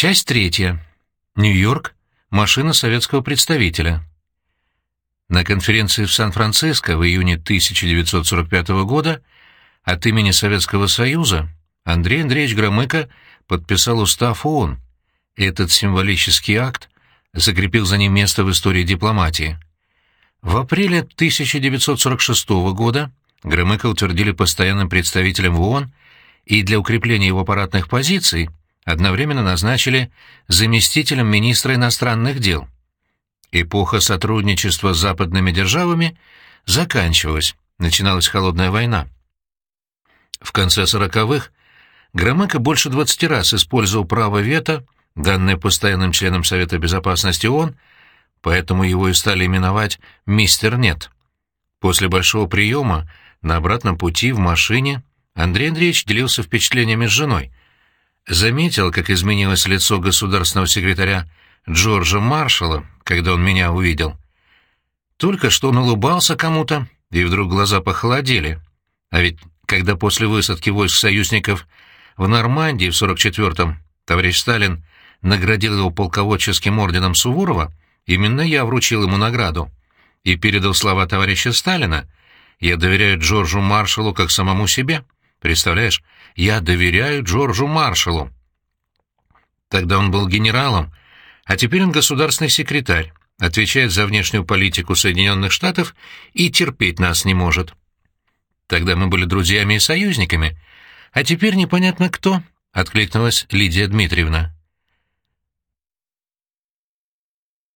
Часть третья. Нью-Йорк. Машина советского представителя. На конференции в Сан-Франциско в июне 1945 года от имени Советского Союза Андрей Андреевич Громыко подписал устав ООН. Этот символический акт закрепил за ним место в истории дипломатии. В апреле 1946 года Громыко утвердили постоянным представителем в ООН и для укрепления его аппаратных позиций одновременно назначили заместителем министра иностранных дел. Эпоха сотрудничества с западными державами заканчивалась, начиналась холодная война. В конце сороковых Громыко больше 20 раз использовал право вето, данное постоянным членом Совета Безопасности ООН, поэтому его и стали именовать «Мистер Нет». После большого приема на обратном пути в машине Андрей Андреевич делился впечатлениями с женой. Заметил, как изменилось лицо государственного секретаря Джорджа Маршалла, когда он меня увидел. Только что он улыбался кому-то, и вдруг глаза похолодели. А ведь когда после высадки войск союзников в Нормандии в 44-м товарищ Сталин наградил его полководческим орденом Суворова, именно я вручил ему награду и передал слова товарища Сталина. Я доверяю Джорджу Маршалу как самому себе. Представляешь, я доверяю Джорджу Маршалу. Тогда он был генералом, а теперь он государственный секретарь, отвечает за внешнюю политику Соединенных Штатов и терпеть нас не может. Тогда мы были друзьями и союзниками, а теперь непонятно кто, — откликнулась Лидия Дмитриевна.